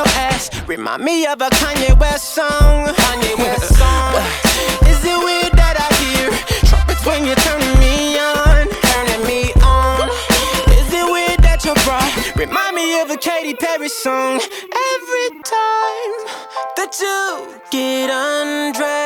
Your ass remind me of a Kanye West song? Kanye West song. Is it weird that I hear trumpets when you're turning me on? Turning me on. Is it weird that your bra remind me of a Katy Perry song? Every time that you get undressed.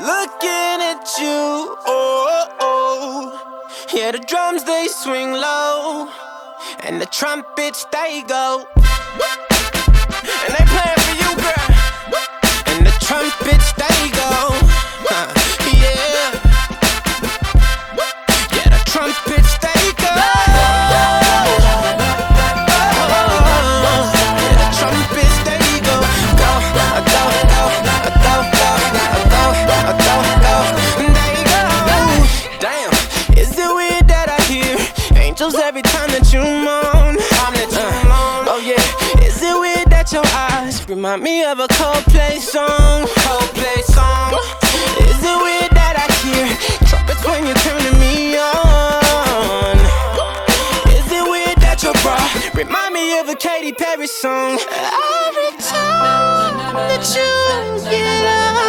Looking at you. Oh, oh. yeah, the drums they swing low, and the trumpets they go. And they playing for you, girl. And the trumpets they go. Angels every time that you moan? That you uh, moan. Oh yeah, is it weird that your eyes remind me of a Coldplay song? Coldplay song. Is it weird that I hear trumpets when you're turning me on? Is it weird that your bra remind me of a Katy Perry song? Every time that you get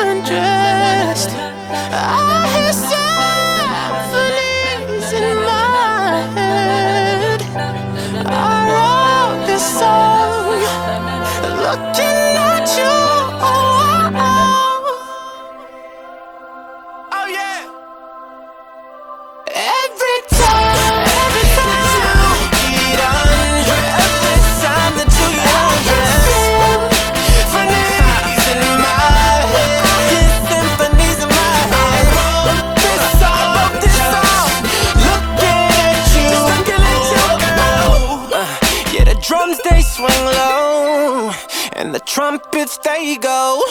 undressed, I trumpets they go.